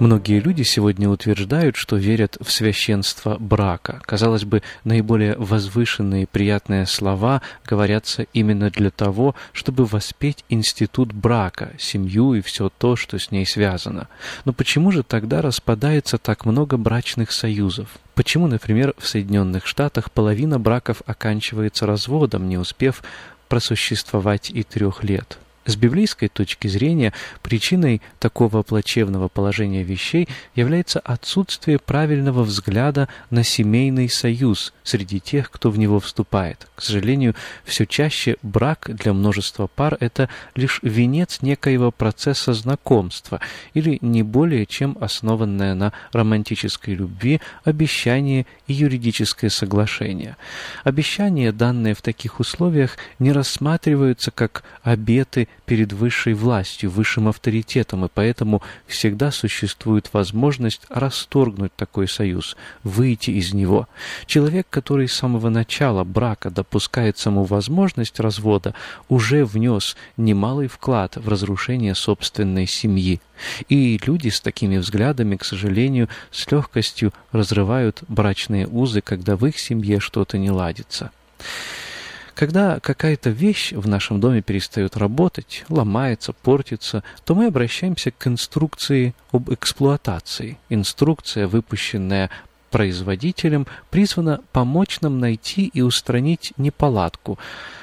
Многие люди сегодня утверждают, что верят в священство брака. Казалось бы, наиболее возвышенные приятные слова говорятся именно для того, чтобы воспеть институт брака, семью и все то, что с ней связано. Но почему же тогда распадается так много брачных союзов? Почему, например, в Соединенных Штатах половина браков оканчивается разводом, не успев просуществовать и трех лет? С библейской точки зрения причиной такого плачевного положения вещей является отсутствие правильного взгляда на семейный союз среди тех, кто в него вступает. К сожалению, все чаще брак для множества пар – это лишь венец некоего процесса знакомства или не более чем основанное на романтической любви обещание и юридическое соглашение. Обещания, данные в таких условиях, не рассматриваются как обеты перед высшей властью, высшим авторитетом, и поэтому всегда существует возможность расторгнуть такой союз, выйти из него. Человек, который с самого начала брака допускает саму возможность развода, уже внес немалый вклад в разрушение собственной семьи. И люди с такими взглядами, к сожалению, с легкостью разрывают брачные узы, когда в их семье что-то не ладится. Когда какая-то вещь в нашем доме перестает работать, ломается, портится, то мы обращаемся к инструкции об эксплуатации. Инструкция, выпущенная производителем, призвана помочь нам найти и устранить неполадку,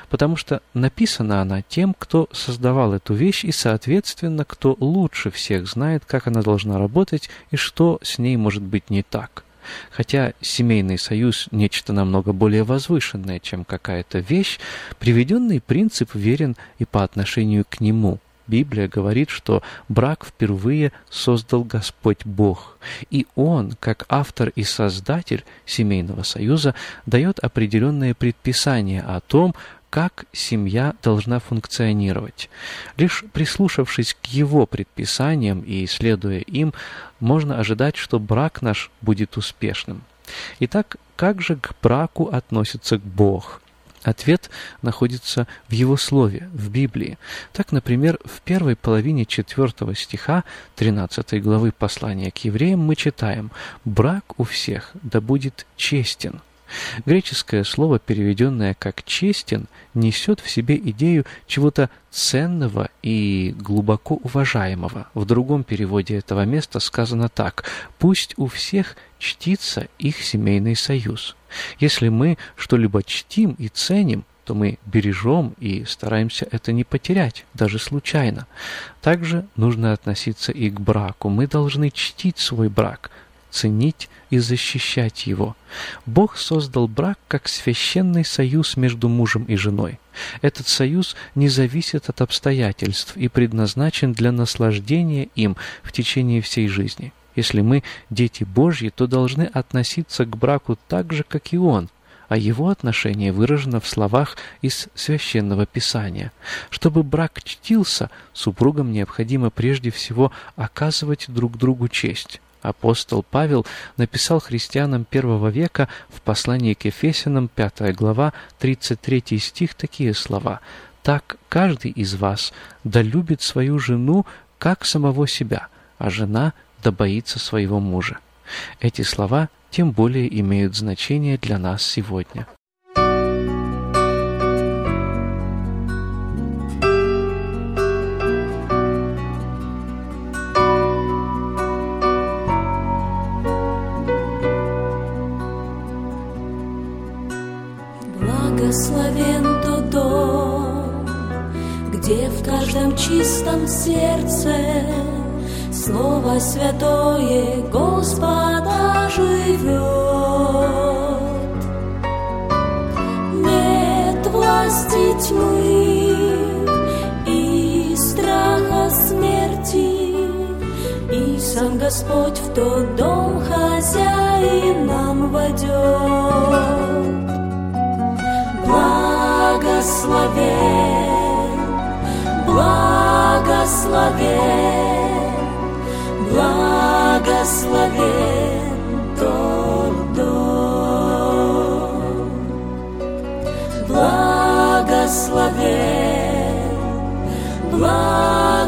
потому что написана она тем, кто создавал эту вещь и, соответственно, кто лучше всех знает, как она должна работать и что с ней может быть не так. Хотя семейный союз – нечто намного более возвышенное, чем какая-то вещь, приведенный принцип верен и по отношению к нему. Библия говорит, что брак впервые создал Господь Бог, и Он, как автор и создатель семейного союза, дает определенные предписания о том, как семья должна функционировать. Лишь прислушавшись к его предписаниям и следуя им, можно ожидать, что брак наш будет успешным. Итак, как же к браку относится Бог? Ответ находится в Его Слове, в Библии. Так, например, в первой половине четвертого стиха 13 главы послания к евреям мы читаем «Брак у всех да будет честен». Греческое слово, переведенное как «честен», несет в себе идею чего-то ценного и глубоко уважаемого. В другом переводе этого места сказано так «пусть у всех чтится их семейный союз». Если мы что-либо чтим и ценим, то мы бережем и стараемся это не потерять, даже случайно. Также нужно относиться и к браку. Мы должны чтить свой брак – ценить и защищать его. Бог создал брак как священный союз между мужем и женой. Этот союз не зависит от обстоятельств и предназначен для наслаждения им в течение всей жизни. Если мы дети Божьи, то должны относиться к браку так же, как и Он, а его отношение выражено в словах из Священного Писания. Чтобы брак чтился, супругам необходимо прежде всего оказывать друг другу честь. Апостол Павел написал христианам первого века в послании к Ефесянам, 5 глава, 33 стих, такие слова «Так каждый из вас да любит свою жену, как самого себя, а жена да боится своего мужа. Эти слова тем более имеют значение для нас сегодня. Где в каждом чистом сердце Слово святое Господа живет. Нет власти тьмы и страха смерти, И сам Господь в тот дом хозяин нам войдет. Благословен, благословен, благословен тот дом. Благословен, благословен,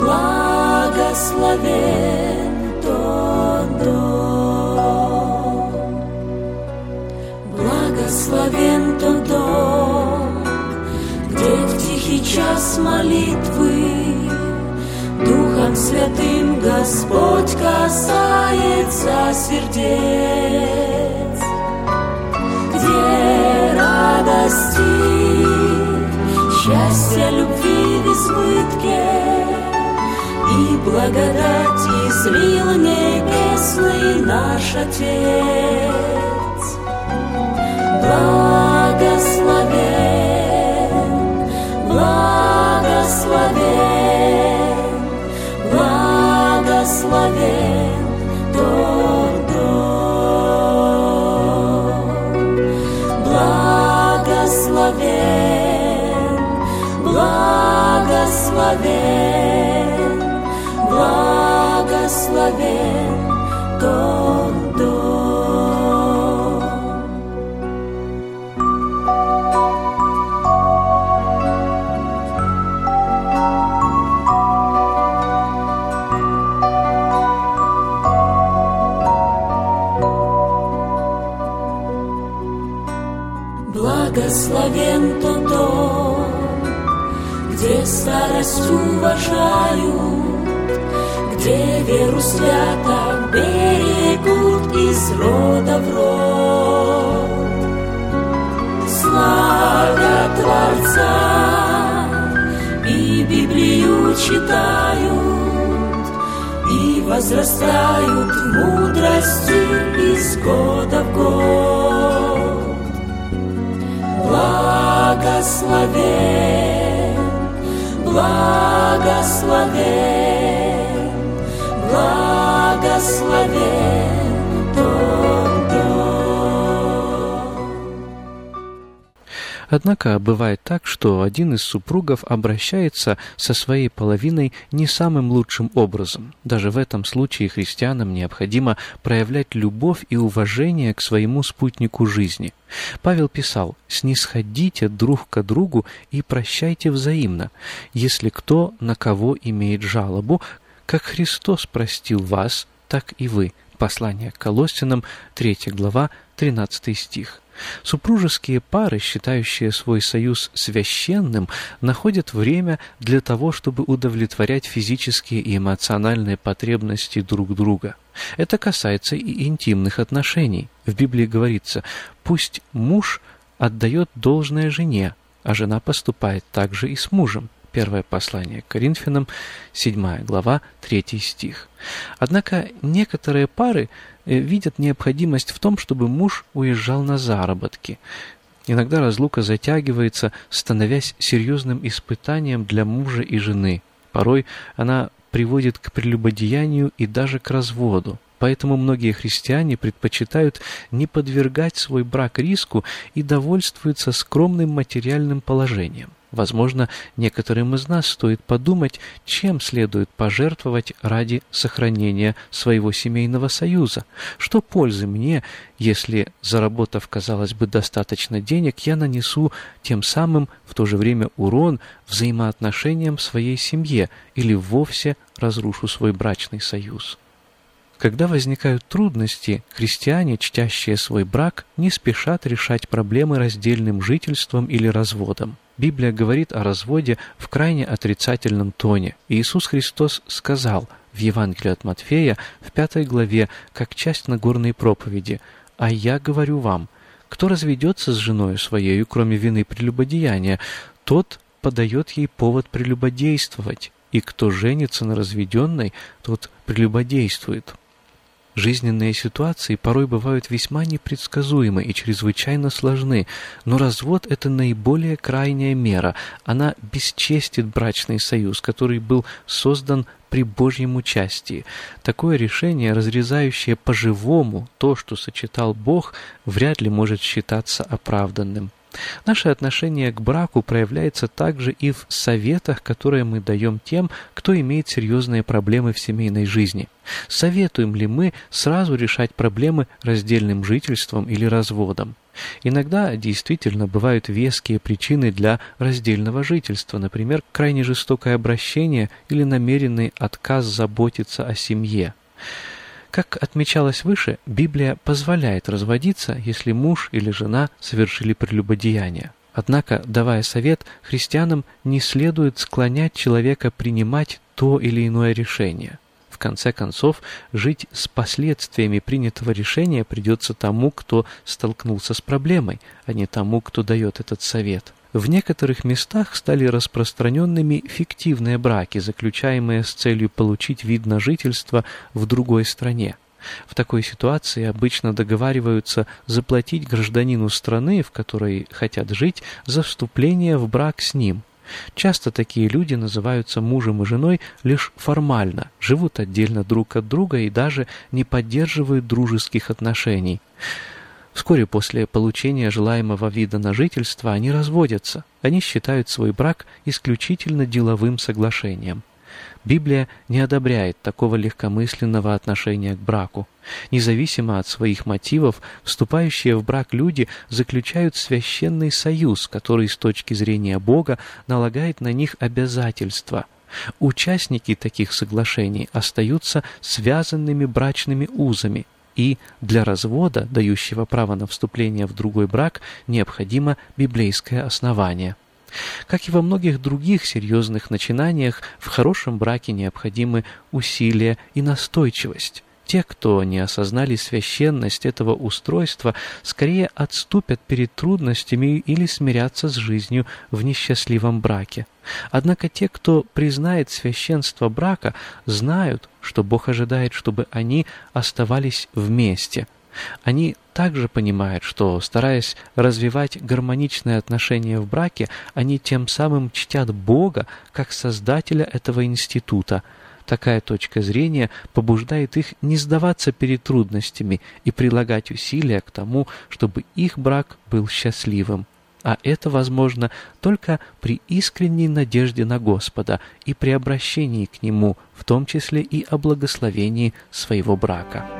благословен тот дом. Благословен тот час молитвы. Духом Святым Господь касается сердец, где радости, счастья, любви в избытке? И благодать излил небесный наш Отец. Благословен, благословен тот дом. Благословен, благословен, благословен тот старость уважают, где веру свято берегут из рода в род. Славят Творца и Библию читают, и возрастают мудрости из года в год благословен, благословен, благословен Однако бывает так, что один из супругов обращается со своей половиной не самым лучшим образом. Даже в этом случае христианам необходимо проявлять любовь и уважение к своему спутнику жизни. Павел писал «Снисходите друг к другу и прощайте взаимно, если кто на кого имеет жалобу, как Христос простил вас, так и вы». Послание к Колоссянам, 3 глава, 13 стих. Супружеские пары, считающие свой союз священным, находят время для того, чтобы удовлетворять физические и эмоциональные потребности друг друга. Это касается и интимных отношений. В Библии говорится «пусть муж отдает должное жене, а жена поступает так же и с мужем». Первое послание к Коринфянам, 7 глава, 3 стих. Однако некоторые пары э, видят необходимость в том, чтобы муж уезжал на заработки. Иногда разлука затягивается, становясь серьезным испытанием для мужа и жены. Порой она приводит к прелюбодеянию и даже к разводу. Поэтому многие христиане предпочитают не подвергать свой брак риску и довольствуются скромным материальным положением. Возможно, некоторым из нас стоит подумать, чем следует пожертвовать ради сохранения своего семейного союза. Что пользы мне, если, заработав, казалось бы, достаточно денег, я нанесу тем самым в то же время урон взаимоотношениям в своей семье или вовсе разрушу свой брачный союз? Когда возникают трудности, христиане, чтящие свой брак, не спешат решать проблемы раздельным жительством или разводом. Библия говорит о разводе в крайне отрицательном тоне. Иисус Христос сказал в Евангелии от Матфея в пятой главе, как часть Нагорной проповеди, «А я говорю вам, кто разведется с женой своей, кроме вины прелюбодеяния, тот подает ей повод прелюбодействовать, и кто женится на разведенной, тот прелюбодействует». Жизненные ситуации порой бывают весьма непредсказуемы и чрезвычайно сложны, но развод – это наиболее крайняя мера. Она бесчестит брачный союз, который был создан при Божьем участии. Такое решение, разрезающее по-живому то, что сочетал Бог, вряд ли может считаться оправданным. Наше отношение к браку проявляется также и в советах, которые мы даем тем, кто имеет серьезные проблемы в семейной жизни. Советуем ли мы сразу решать проблемы раздельным жительством или разводом? Иногда действительно бывают веские причины для раздельного жительства, например, крайне жестокое обращение или намеренный отказ заботиться о семье. Как отмечалось выше, Библия позволяет разводиться, если муж или жена совершили прелюбодеяние. Однако, давая совет, христианам не следует склонять человека принимать то или иное решение. В конце концов, жить с последствиями принятого решения придется тому, кто столкнулся с проблемой, а не тому, кто дает этот совет. В некоторых местах стали распространенными фиктивные браки, заключаемые с целью получить вид на жительство в другой стране. В такой ситуации обычно договариваются заплатить гражданину страны, в которой хотят жить, за вступление в брак с ним. Часто такие люди называются мужем и женой лишь формально, живут отдельно друг от друга и даже не поддерживают дружеских отношений. Вскоре после получения желаемого вида на жительство они разводятся. Они считают свой брак исключительно деловым соглашением. Библия не одобряет такого легкомысленного отношения к браку. Независимо от своих мотивов, вступающие в брак люди заключают священный союз, который с точки зрения Бога налагает на них обязательства. Участники таких соглашений остаются связанными брачными узами, и для развода, дающего право на вступление в другой брак, необходимо библейское основание. Как и во многих других серьезных начинаниях, в хорошем браке необходимы усилия и настойчивость. Те, кто не осознали священность этого устройства, скорее отступят перед трудностями или смирятся с жизнью в несчастливом браке. Однако те, кто признает священство брака, знают, что Бог ожидает, чтобы они оставались вместе. Они также понимают, что, стараясь развивать гармоничные отношения в браке, они тем самым чтят Бога как создателя этого института – Такая точка зрения побуждает их не сдаваться перед трудностями и прилагать усилия к тому, чтобы их брак был счастливым. А это возможно только при искренней надежде на Господа и при обращении к Нему, в том числе и о благословении своего брака.